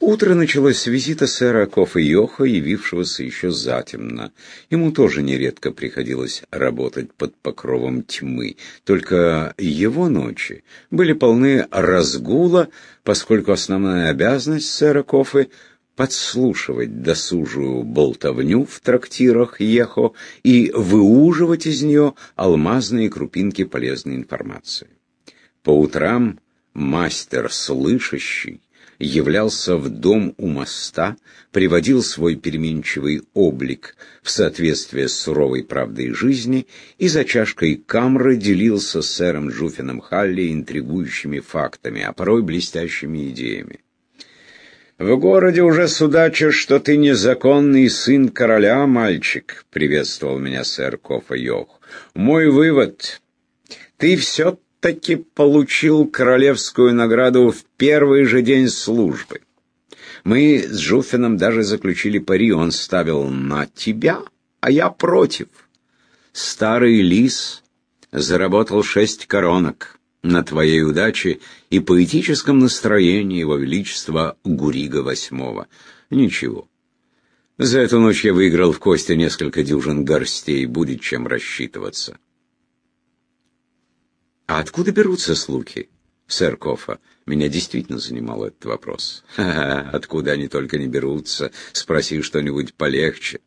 Утро началось с визита сэра Кофа Йоха, явившегося еще затемно. Ему тоже нередко приходилось работать под покровом тьмы, только его ночи были полны разгула, поскольку основная обязанность сэра Кофы подслушивать досужую болтовню в трактирах Ехо и выуживать из нее алмазные крупинки полезной информации. По утрам мастер слышащий являлся в дом у моста, приводил свой переменчивый облик в соответствие с суровой правдой жизни и за чашкой камры делился с сэром Джуфином Халли интригующими фактами, а порой блестящими идеями. «В городе уже судачишь, что ты незаконный сын короля, мальчик», — приветствовал меня сэр Кофа Йох. «Мой вывод — ты все таки получил королевскую награду в первый же день службы. Мы с Жуфином даже заключили пари, он ставил на тебя, а я против. Старый лис заработал шесть коронок на твоей удаче и поэтическом настроении его величества Гурига VIII. Ничего. За эту ночь я выиграл в кости несколько дюжин горстей, будет чем рассчитываться. А откуда берутся слухи, сэр Кофа? Меня действительно занимал этот вопрос. Ха-ха, откуда они только не берутся? Спроси что-нибудь полегче.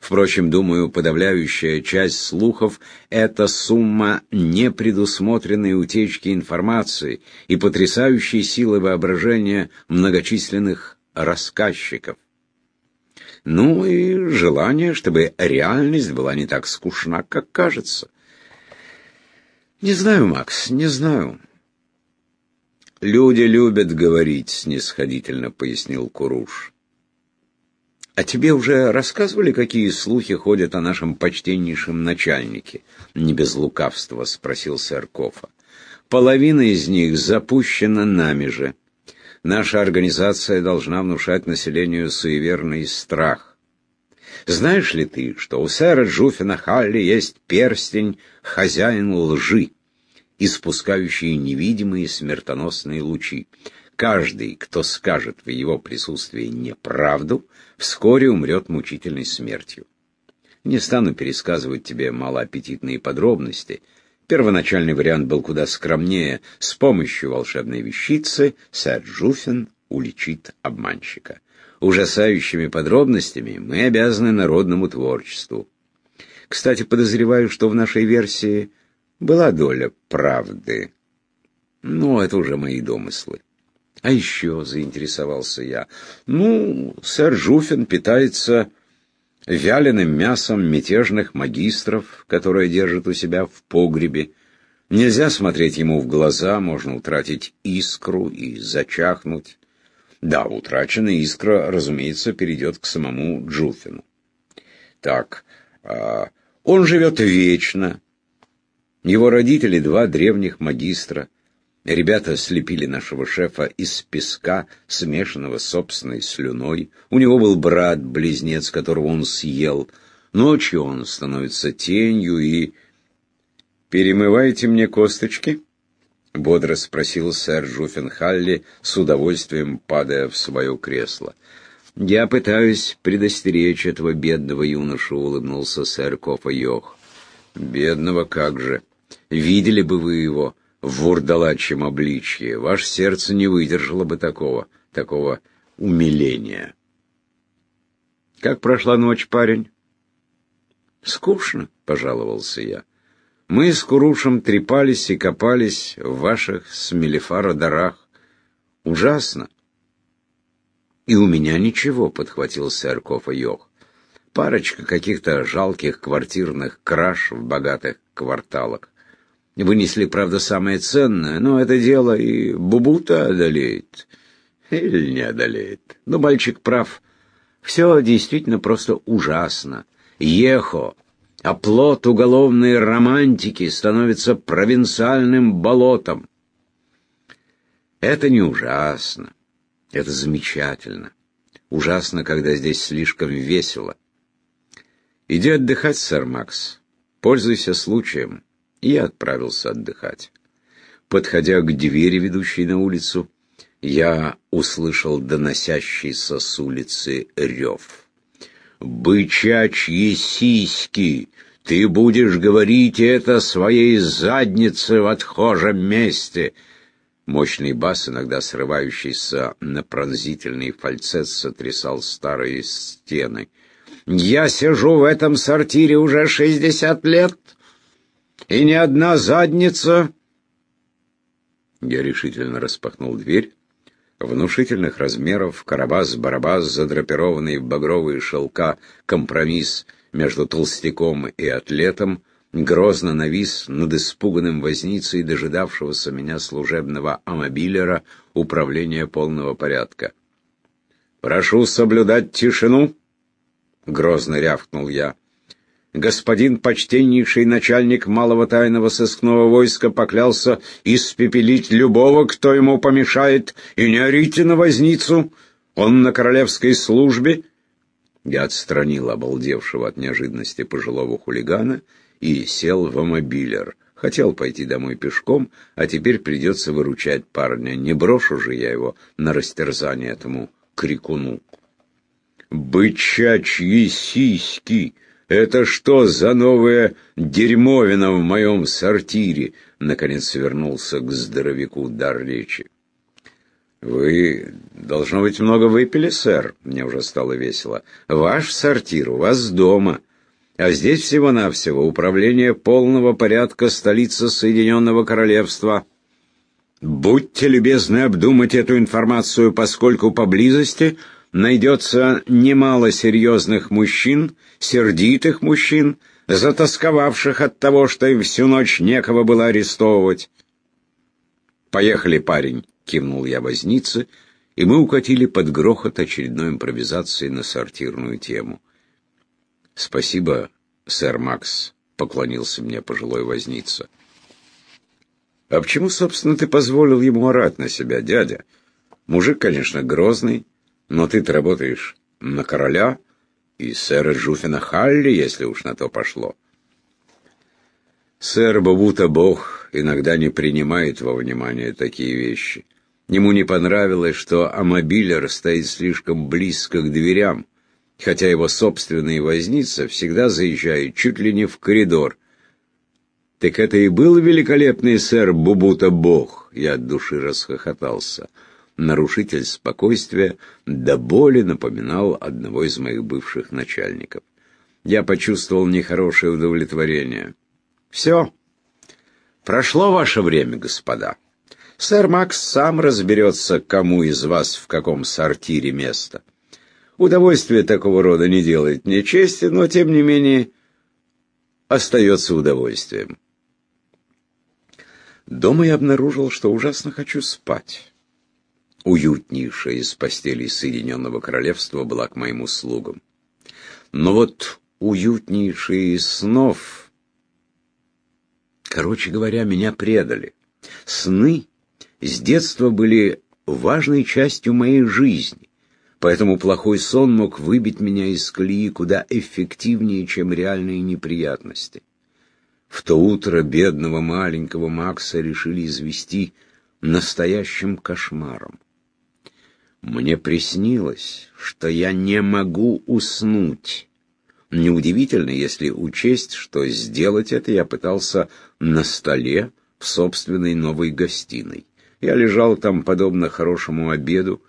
Впрочем, думаю, подавляющая часть слухов — это сумма непредусмотренной утечки информации и потрясающей силы воображения многочисленных рассказчиков. Ну и желание, чтобы реальность была не так скучна, как кажется. Не знаю, Макс, не знаю. Люди любят говорить, снисходительно пояснил Куруш. А тебе уже рассказывали, какие слухи ходят о нашем почтеннейшем начальнике? Не без лукавства спросил сэр Кофа. Половина из них запущена нами же. Наша организация должна внушать населению суеверный страх. Знаешь ли ты, что у сэра Джуфина Халли есть перстень «Хозяин лжи», испускающий невидимые смертоносные лучи? Каждый, кто скажет в его присутствии неправду, вскоре умрет мучительной смертью. Не стану пересказывать тебе малоаппетитные подробности. Первоначальный вариант был куда скромнее. С помощью волшебной вещицы сэр Джуфин уличит обманщика ужасающими подробностями мы обязаны народному творчеству. Кстати, подозреваю, что в нашей версии была доля правды. Ну, это уже мои домыслы. А еще заинтересовался я. Ну, сэр Жуфин питается вяленым мясом мятежных магистров, которые держат у себя в погребе. Нельзя смотреть ему в глаза, можно утратить искру и зачахнуть. Да, утраченная искра, разумеется, перейдет к самому Джуфину. Так, а, он живет вечно. Его родители два древних магистра. Ребята слепили нашего шефа из песка, смешанного с собственной слюной. У него был брат-близнец, которого он съел. Ночью он становится тенью и... «Перемывайте мне косточки?» — бодро спросил сэр Жуффенхалли, с удовольствием падая в свое кресло. «Я пытаюсь предостеречь этого бедного юношу», — улыбнулся сэр Кофа Йох. «Бедного как же! Видели бы вы его в вурдалачьем обличье, ваше сердце не выдержало бы такого, такого умиления». «Как прошла ночь, парень?» «Скучно», — пожаловался я. Мы с Курушем трепались и копались в ваших с Мелифара дарах. Ужасно. И у меня ничего, подхватил сэр Кофа Йох. Парочка каких-то жалких квартирных краж в богатых кварталах. Вынесли, правда, самое ценное, но это дело и Бубута одолеет. Или не одолеет. Но мальчик прав. Все действительно просто ужасно. Ехо а плод уголовной романтики становится провинциальным болотом. Это не ужасно, это замечательно. Ужасно, когда здесь слишком весело. Иди отдыхать, сэр Макс. Пользуйся случаем. И я отправился отдыхать. Подходя к двери, ведущей на улицу, я услышал доносящийся с улицы рев. «Бычачьи сиськи! Ты будешь говорить это своей заднице в отхожем месте!» Мощный бас, иногда срывающийся на пронзительный фальцет, сотрясал старые стены. «Я сижу в этом сортире уже шестьдесят лет, и ни одна задница...» Я решительно распахнул дверь. Внушительных размеров, карабас-барабас, задрапированный в багровые шелка компромисс между толстяком и атлетом, грозно навис над испуганным возницей дожидавшегося меня служебного амобилера управления полного порядка. «Прошу соблюдать тишину!» — грозно рявкнул я. «Господин почтеннейший начальник малого тайного сыскного войска поклялся испепелить любого, кто ему помешает, и не орите на возницу. Он на королевской службе». Я отстранил обалдевшего от неожиданности пожилого хулигана и сел в амобилер. Хотел пойти домой пешком, а теперь придется выручать парня. Не брошу же я его на растерзание этому крикуну. «Бычачьи сиськи! Это что за новая дерьмовина в моем сортире?» Наконец вернулся к здоровяку дар речи. «Вы, должно быть, много выпили, сэр?» Мне уже стало весело. «Ваш сортир у вас дома. А здесь всего-навсего управление полного порядка столицы Соединенного Королевства. Будьте любезны обдумать эту информацию, поскольку поблизости найдется немало серьезных мужчин, сердитых мужчин, затасковавших от того, что им всю ночь некого было арестовывать. «Поехали, парень», — кивнул я вознице, и мы укатили под грохот очередной импровизации на сортирную тему. «Спасибо, сэр Макс», — поклонился мне пожилой возница. «А почему, собственно, ты позволил ему орать на себя, дядя? Мужик, конечно, грозный, но ты-то работаешь на короля и сэра Джуфина Халли, если уж на то пошло». Сэр Бабута Бог иногда не принимает во внимание такие вещи. Ему не понравилось, что амобилер стоит слишком близко к дверям хотя его собственный возница всегда заезжает чуть ли не в коридор. «Так это и был великолепный сэр Бубута Бог!» Я от души расхохотался. Нарушитель спокойствия до боли напоминал одного из моих бывших начальников. Я почувствовал нехорошее удовлетворение. «Все. Прошло ваше время, господа. Сэр Макс сам разберется, кому из вас в каком сортире место». Удовольствие такого рода не делает мне чести, но, тем не менее, остается удовольствием. Дома я обнаружил, что ужасно хочу спать. Уютнейшая из постелей Соединенного Королевства была к моим услугам. Но вот уютнейшие из снов... Короче говоря, меня предали. Сны с детства были важной частью моей жизни поэтому плохой сон мог выбить меня из колеи куда эффективнее, чем реальные неприятности. В то утро бедного маленького Макса решили извести настоящим кошмаром. Мне приснилось, что я не могу уснуть. Неудивительно, если учесть, что сделать это я пытался на столе в собственной новой гостиной. Я лежал там, подобно хорошему обеду,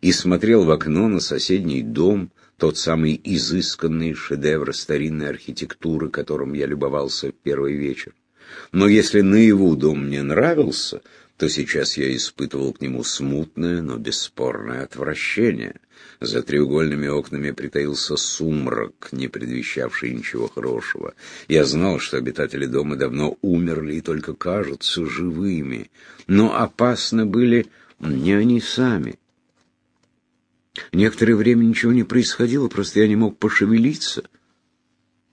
и смотрел в окно на соседний дом, тот самый изысканный шедевр старинной архитектуры, которым я любовался в первый вечер. Но если наяву дом мне нравился, то сейчас я испытывал к нему смутное, но бесспорное отвращение. За треугольными окнами притаился сумрак, не предвещавший ничего хорошего. Я знал, что обитатели дома давно умерли и только кажутся живыми, но опасны были не они сами. Некоторое время ничего не происходило, просто я не мог пошевелиться.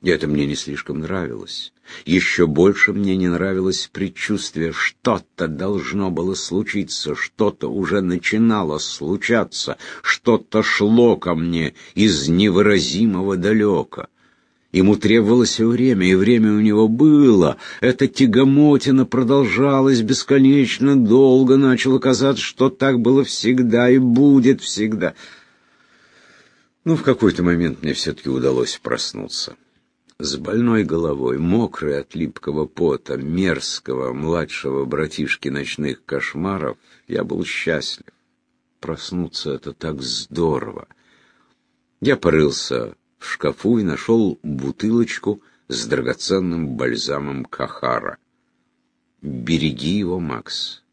И это мне не слишком нравилось. Еще больше мне не нравилось предчувствие, что-то должно было случиться, что-то уже начинало случаться, что-то шло ко мне из невыразимого далека. Ему требовалось время, и время у него было. Эта тягомотина продолжалась бесконечно долго. Начало казаться, что так было всегда и будет всегда. Но в какой-то момент мне все-таки удалось проснуться. С больной головой, мокрый от липкого пота, мерзкого младшего братишки ночных кошмаров, я был счастлив. Проснуться — это так здорово. Я порылся в шкафу и нашел бутылочку с драгоценным бальзамом Кахара. «Береги его, Макс.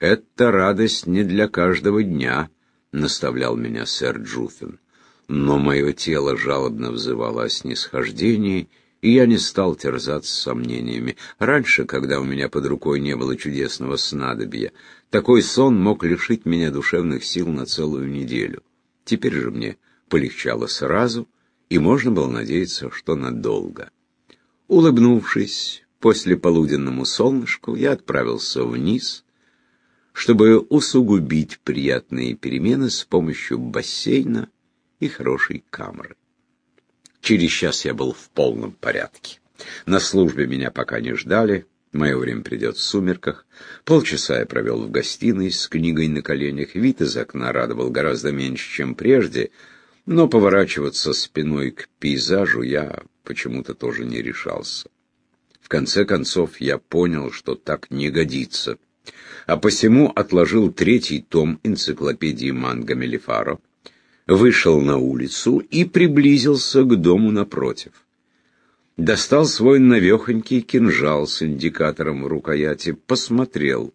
Это радость не для каждого дня», — наставлял меня сэр Джуфин. Но мое тело жалобно взывало о снисхождении, и я не стал терзаться сомнениями. Раньше, когда у меня под рукой не было чудесного снадобья, такой сон мог лишить меня душевных сил на целую неделю. Теперь же мне полегчало сразу — и можно было надеяться, что надолго. Улыбнувшись после полуденному солнышку, я отправился вниз, чтобы усугубить приятные перемены с помощью бассейна и хорошей камеры. Через час я был в полном порядке. На службе меня пока не ждали, мое время придет в сумерках. Полчаса я провел в гостиной с книгой на коленях. Вид из окна радовал гораздо меньше, чем прежде — но поворачиваться спиной к пейзажу я почему-то тоже не решался. В конце концов я понял, что так не годится, а посему отложил третий том энциклопедии Манго Мелифаро, вышел на улицу и приблизился к дому напротив. Достал свой навехонький кинжал с индикатором в рукояти, посмотрел.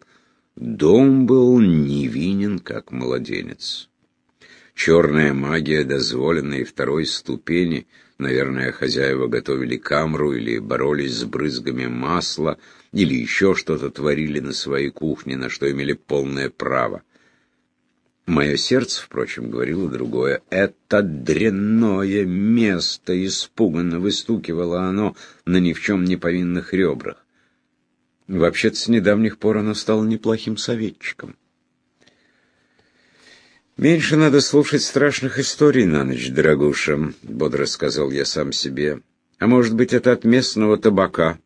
Дом был невинен, как младенец. Черная магия, дозволенной второй ступени. Наверное, хозяева готовили камру или боролись с брызгами масла, или еще что-то творили на своей кухне, на что имели полное право. Мое сердце, впрочем, говорило другое. «Это дрянное место!» — испуганно выстукивало оно на ни в чем не повинных ребрах. Вообще-то с недавних пор оно стало неплохим советчиком. «Меньше надо слушать страшных историй на ночь, дорогуша», — бодро сказал я сам себе. «А может быть, это от местного табака?»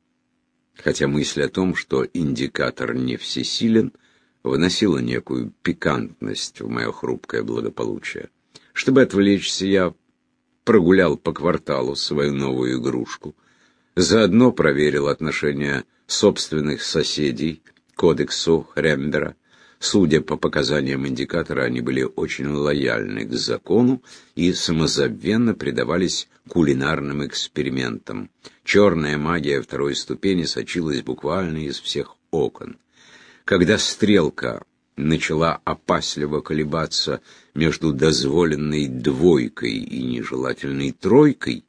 Хотя мысль о том, что индикатор не всесилен, выносила некую пикантность в мое хрупкое благополучие. Чтобы отвлечься, я прогулял по кварталу свою новую игрушку. Заодно проверил отношение собственных соседей кодексу Хрембера Судя по показаниям индикатора, они были очень лояльны к закону и самозабвенно предавались кулинарным экспериментам. Черная магия второй ступени сочилась буквально из всех окон. Когда стрелка начала опасливо колебаться между дозволенной двойкой и нежелательной тройкой,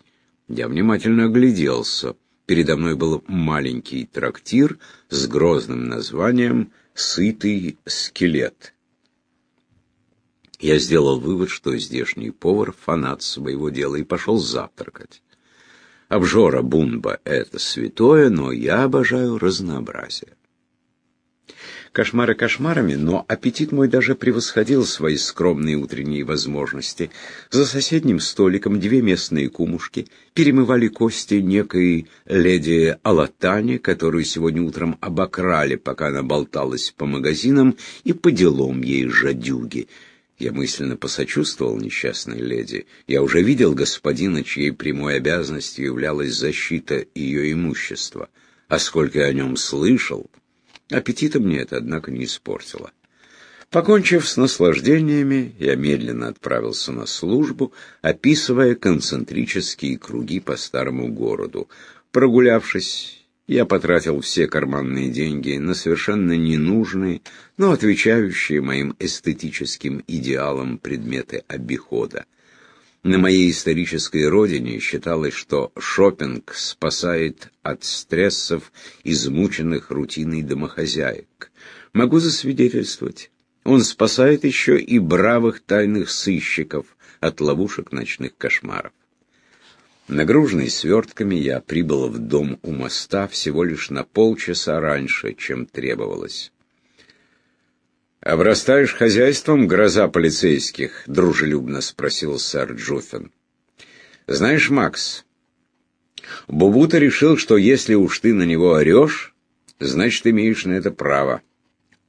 я внимательно огляделся. Передо мной был маленький трактир с грозным названием сытый скелет. Я сделал вывод, что здешний повар — фанат своего дела, и пошел завтракать. Обжора бунба — это святое, но я обожаю разнообразие. Кошмары кошмарами, но аппетит мой даже превосходил свои скромные утренние возможности. За соседним столиком две местные кумушки перемывали кости некой леди Алатани, которую сегодня утром обокрали, пока она болталась по магазинам, и по делам ей жадюги. Я мысленно посочувствовал несчастной леди. Я уже видел господина, чьей прямой обязанностью являлась защита ее имущества. А сколько я о нем слышал... Аппетита мне это, однако, не испортило. Покончив с наслаждениями, я медленно отправился на службу, описывая концентрические круги по старому городу. Прогулявшись, я потратил все карманные деньги на совершенно ненужные, но отвечающие моим эстетическим идеалам предметы обихода. На моей исторической родине считалось, что шопинг спасает от стрессов измученных рутиной домохозяек. Могу засвидетельствовать, он спасает еще и бравых тайных сыщиков от ловушек ночных кошмаров. Нагруженный свертками, я прибыл в дом у моста всего лишь на полчаса раньше, чем требовалось. «Обрастаешь хозяйством, гроза полицейских?» — дружелюбно спросил сэр Джуффин. «Знаешь, Макс, Бубута решил, что если уж ты на него орешь, значит, имеешь на это право.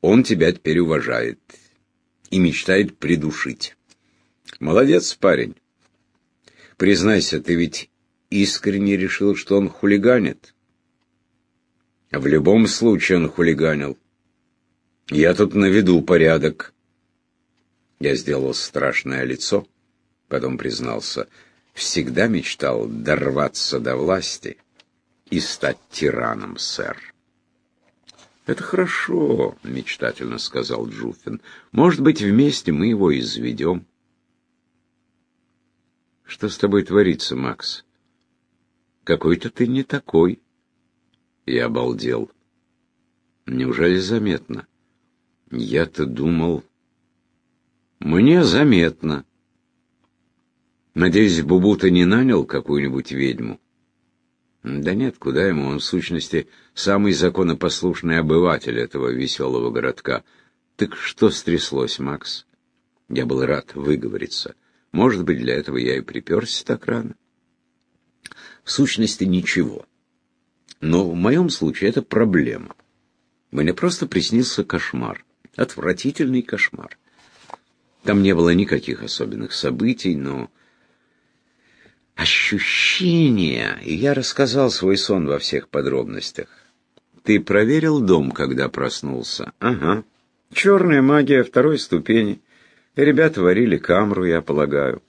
Он тебя теперь уважает и мечтает придушить. Молодец, парень. Признайся, ты ведь искренне решил, что он хулиганит. В любом случае он хулиганил. Я тут наведу порядок. Я сделал страшное лицо, потом признался, всегда мечтал дорваться до власти и стать тираном, сэр. «Это хорошо», — мечтательно сказал Джуфин. «Может быть, вместе мы его изведем». «Что с тобой творится, Макс? Какой-то ты не такой». Я обалдел. «Неужели заметно?» «Я-то думал...» «Мне заметно». «Надеюсь, Бубута не нанял какую-нибудь ведьму?» Да нет, куда ему, он в сущности самый законопослушный обыватель этого веселого городка. Так что стряслось, Макс? Я был рад выговориться. Может быть, для этого я и приперся так рано. В сущности, ничего. Но в моем случае это проблема. Мне просто приснился кошмар. Отвратительный кошмар. Там не было никаких особенных событий, но ощущения, и я рассказал свой сон во всех подробностях. Ты проверил дом, когда проснулся? Ага. Черная магия второй ступени. Ребята варили камру, я полагаю.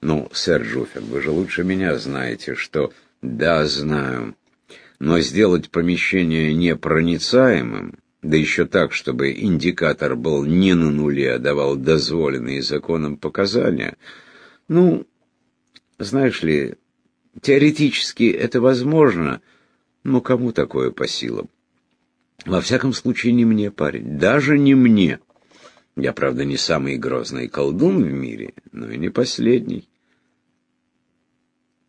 Ну, сэр Джуффин, вы же лучше меня знаете, что... Да, знаю. Но сделать помещение непроницаемым, да еще так, чтобы индикатор был не на нуле, а давал дозволенные законом показания, ну, знаешь ли, теоретически это возможно, но кому такое по силам? Во всяком случае, не мне, парень, даже не мне. Я, правда, не самый грозный колдун в мире, но и не последний.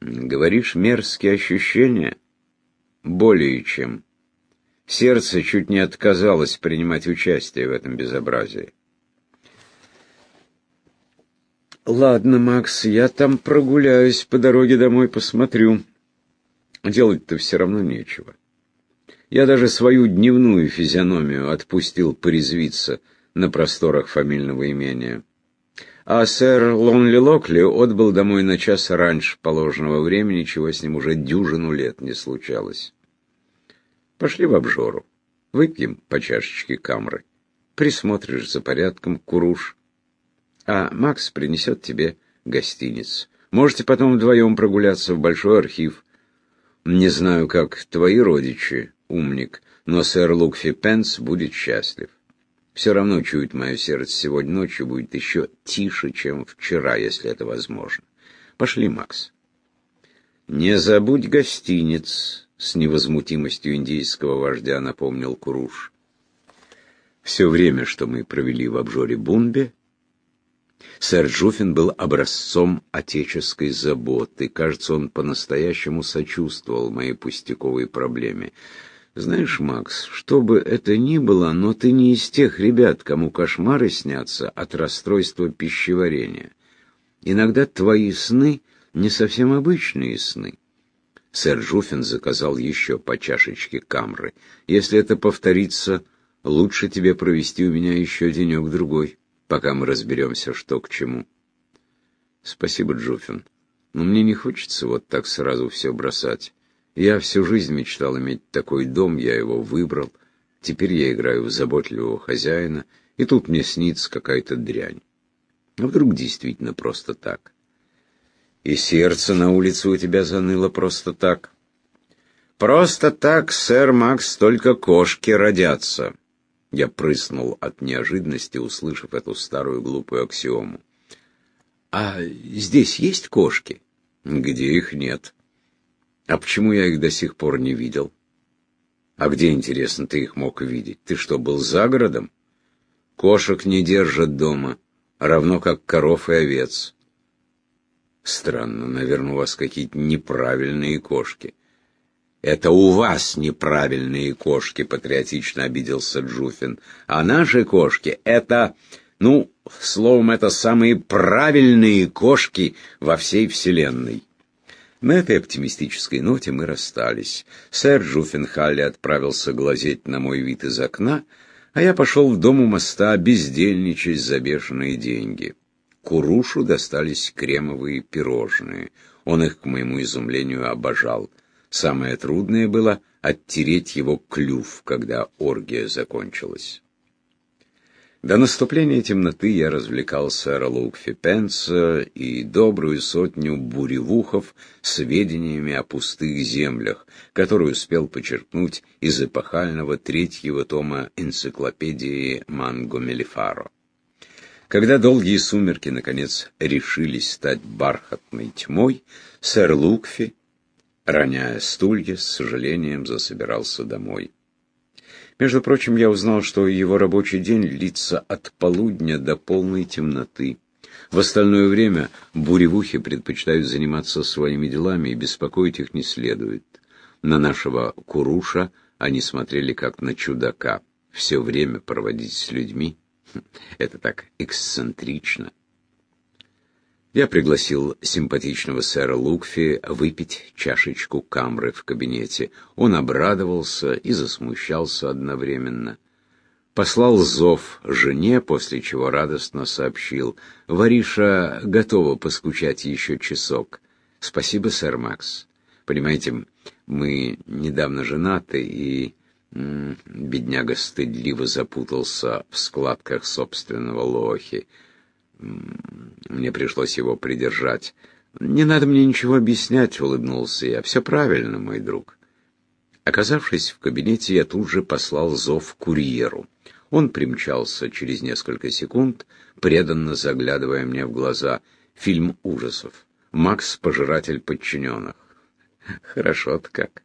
Говоришь, мерзкие ощущения? Более чем. Сердце чуть не отказалось принимать участие в этом безобразии. «Ладно, Макс, я там прогуляюсь, по дороге домой посмотрю. Делать-то все равно нечего. Я даже свою дневную физиономию отпустил порезвиться на просторах фамильного имения. А сэр Лонли Локли отбыл домой на час раньше положенного времени, чего с ним уже дюжину лет не случалось. Пошли в обжору, выпьем по чашечке камры, присмотришь за порядком, куруш» а Макс принесет тебе гостиниц. Можете потом вдвоем прогуляться в большой архив. Не знаю, как твои родичи, умник, но сэр Лукфи Пенс будет счастлив. Все равно чует мое сердце, сегодня ночью будет еще тише, чем вчера, если это возможно. Пошли, Макс. Не забудь гостиниц, с невозмутимостью индийского вождя напомнил Куруш. Все время, что мы провели в обжоре Бунбе, Сэр Джуфин был образцом отеческой заботы. Кажется, он по-настоящему сочувствовал моей пустяковой проблеме. Знаешь, Макс, что бы это ни было, но ты не из тех ребят, кому кошмары снятся от расстройства пищеварения. Иногда твои сны не совсем обычные сны. Сэр Жуфин заказал еще по чашечке камры. Если это повторится, лучше тебе провести у меня еще денек-другой пока мы разберемся, что к чему. Спасибо, Джуфин. Но мне не хочется вот так сразу все бросать. Я всю жизнь мечтал иметь такой дом, я его выбрал. Теперь я играю в заботливого хозяина, и тут мне снится какая-то дрянь. А вдруг действительно просто так? И сердце на улице у тебя заныло просто так? Просто так, сэр Макс, только кошки родятся. Я прыснул от неожиданности, услышав эту старую глупую аксиому. «А здесь есть кошки?» «Где их нет?» «А почему я их до сих пор не видел?» «А где, интересно, ты их мог видеть? Ты что, был за городом?» «Кошек не держат дома, равно как коров и овец». «Странно, наверное, у вас какие-то неправильные кошки». «Это у вас неправильные кошки», — патриотично обиделся Джуфин. «А наши кошки — это, ну, словом, это самые правильные кошки во всей Вселенной». На этой оптимистической ноте мы расстались. Сэр Джуффенхалли отправился глазеть на мой вид из окна, а я пошел в дом у моста бездельничать за бешеные деньги. Курушу достались кремовые пирожные. Он их, к моему изумлению, обожал. Самое трудное было оттереть его клюв, когда оргия закончилась. До наступления темноты я развлекал сэра Лукфи Пенса и добрую сотню буревухов сведениями о пустых землях, которые успел почерпнуть из эпохального третьего тома энциклопедии Манго Мелифаро. Когда долгие сумерки, наконец, решились стать бархатной тьмой, сэр Лукфи, роняя стулья, с сожалением засобирался домой. Между прочим, я узнал, что его рабочий день длится от полудня до полной темноты. В остальное время буревухи предпочитают заниматься своими делами, и беспокоить их не следует. На нашего Куруша они смотрели как на чудака. Все время проводить с людьми — это так эксцентрично. Я пригласил симпатичного сэра Лукфи выпить чашечку камры в кабинете. Он обрадовался и засмущался одновременно. Послал зов жене, после чего радостно сообщил. «Вариша готова поскучать еще часок. Спасибо, сэр Макс. Понимаете, мы недавно женаты, и...» Бедняга стыдливо запутался в складках собственного лохи. Мне пришлось его придержать. «Не надо мне ничего объяснять», — улыбнулся я. «Все правильно, мой друг». Оказавшись в кабинете, я тут же послал зов курьеру. Он примчался через несколько секунд, преданно заглядывая мне в глаза. Фильм ужасов. «Макс — пожиратель подчиненных». Хорошо-то как.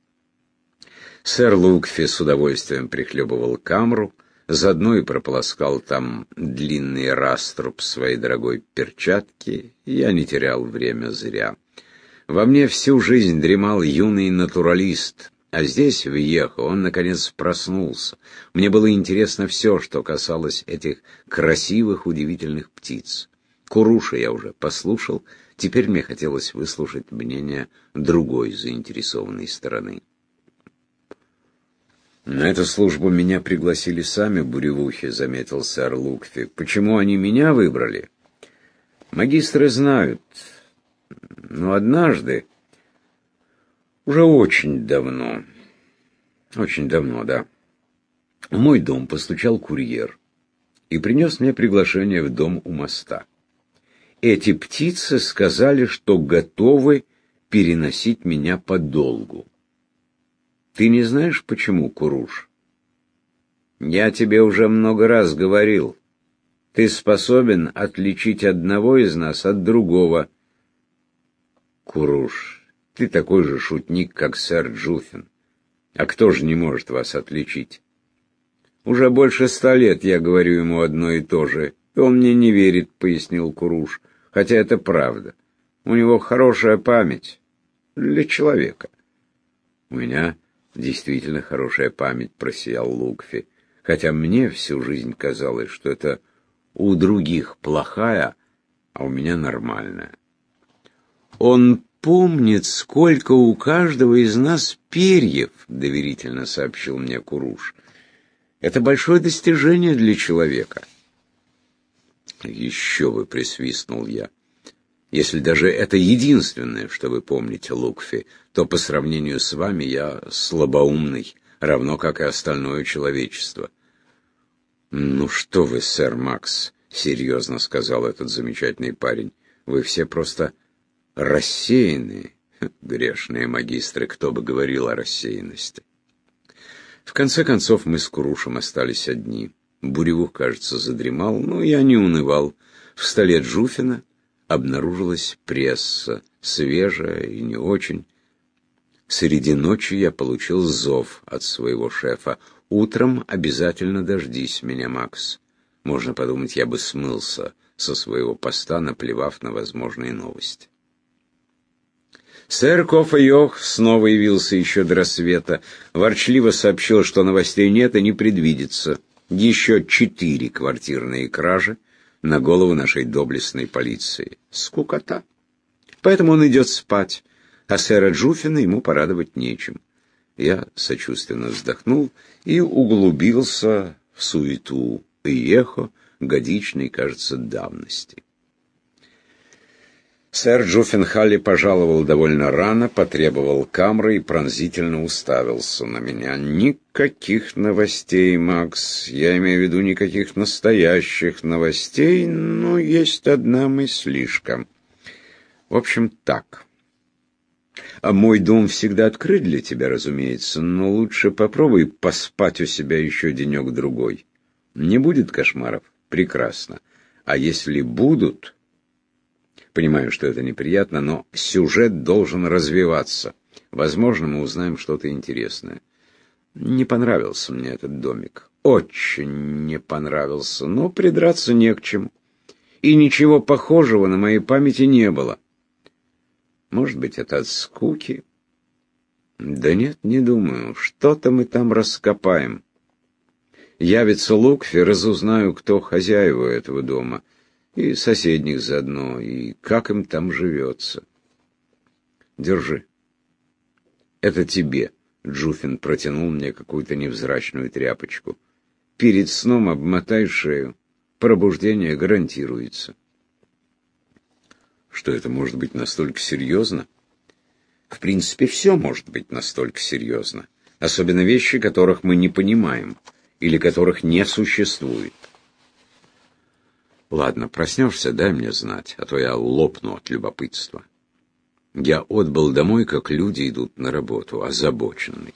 Сэр Лукфи с удовольствием прихлебывал камру, Заодно и прополоскал там длинный раструб своей дорогой перчатки, я не терял время зря. Во мне всю жизнь дремал юный натуралист, а здесь, в Ехо, он, наконец, проснулся. Мне было интересно все, что касалось этих красивых, удивительных птиц. Куруша я уже послушал, теперь мне хотелось выслушать мнение другой заинтересованной стороны. «На эту службу меня пригласили сами буревухи», — заметил сэр Лукфи. «Почему они меня выбрали?» «Магистры знают. Но однажды, уже очень давно, очень давно, да, в мой дом постучал курьер и принес мне приглашение в дом у моста. Эти птицы сказали, что готовы переносить меня подолгу. Ты не знаешь, почему, Куруш? Я тебе уже много раз говорил. Ты способен отличить одного из нас от другого. Куруш, ты такой же шутник, как сэр Джуфин. А кто же не может вас отличить? Уже больше ста лет я говорю ему одно и то же, и он мне не верит, пояснил Куруш, хотя это правда. У него хорошая память для человека. У меня Действительно хорошая память, просиял Лукфи, хотя мне всю жизнь казалось, что это у других плохая, а у меня нормальная. Он помнит, сколько у каждого из нас перьев, доверительно сообщил мне Куруш. Это большое достижение для человека. Еще бы, присвистнул я. Если даже это единственное, что вы помните, Лукфи, то по сравнению с вами я слабоумный, равно как и остальное человечество. «Ну что вы, сэр Макс», — серьезно сказал этот замечательный парень, — «вы все просто рассеянные, грешные магистры, кто бы говорил о рассеянности». В конце концов мы с Курушем остались одни. Буревух, кажется, задремал, но я не унывал. В столе Джуфина обнаружилась пресса, свежая и не очень. Среди ночи я получил зов от своего шефа. «Утром обязательно дождись меня, Макс». Можно подумать, я бы смылся со своего поста, наплевав на возможные новости. Сэр Кофа Йох снова явился еще до рассвета. Ворчливо сообщил, что новостей нет и не предвидится. Еще четыре квартирные кражи — на голову нашей доблестной полиции. Скукота. Поэтому он идет спать. а сэра Джуфина ему порадовать нечем. Я сочувственно вздохнул и углубился в суету и эхо годичной, кажется, давности. Сэр Джуффенхалли пожаловал довольно рано, потребовал камры и пронзительно уставился на меня. «Никаких новостей, Макс. Я имею в виду никаких настоящих новостей, но есть одна мыслишка. В общем, так. А мой дом всегда открыт для тебя, разумеется, но лучше попробуй поспать у себя еще денек-другой. Не будет кошмаров? Прекрасно. А если будут...» Понимаю, что это неприятно, но сюжет должен развиваться. Возможно, мы узнаем что-то интересное. Не понравился мне этот домик. Очень не понравился, но придраться не к чему. И ничего похожего на моей памяти не было. Может быть, это от скуки? Да нет, не думаю. Что-то мы там раскопаем. Явится Лукфи, разузнаю, кто хозяева этого дома — и соседних заодно, и как им там живется. Держи. Это тебе. Джуфин протянул мне какую-то невзрачную тряпочку. Перед сном обмотай шею. Пробуждение гарантируется. Что это может быть настолько серьезно? В принципе, все может быть настолько серьезно. Особенно вещи, которых мы не понимаем или которых не существует. Ладно, проснешься, дай мне знать, а то я лопну от любопытства. Я отбыл домой, как люди идут на работу, озабоченный.